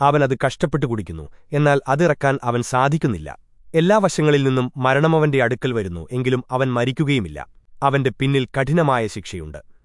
അവനത് കഷ്ടപ്പെട്ടു കുടിക്കുന്നു. എന്നാൽ അതിറക്കാൻ അവൻ സാധിക്കുന്നില്ല. എല്ലാ വശങ്ങളിൽ നിന്നും മരണമവന്റെ അടുക്കൽ വരുന്നു. എങ്കിലും അവൻ മരിക്കുകയുമില്ല. അവന്റെ പിന്നിൽ കഠിനമായ ശിക്ഷയുണ്ട്.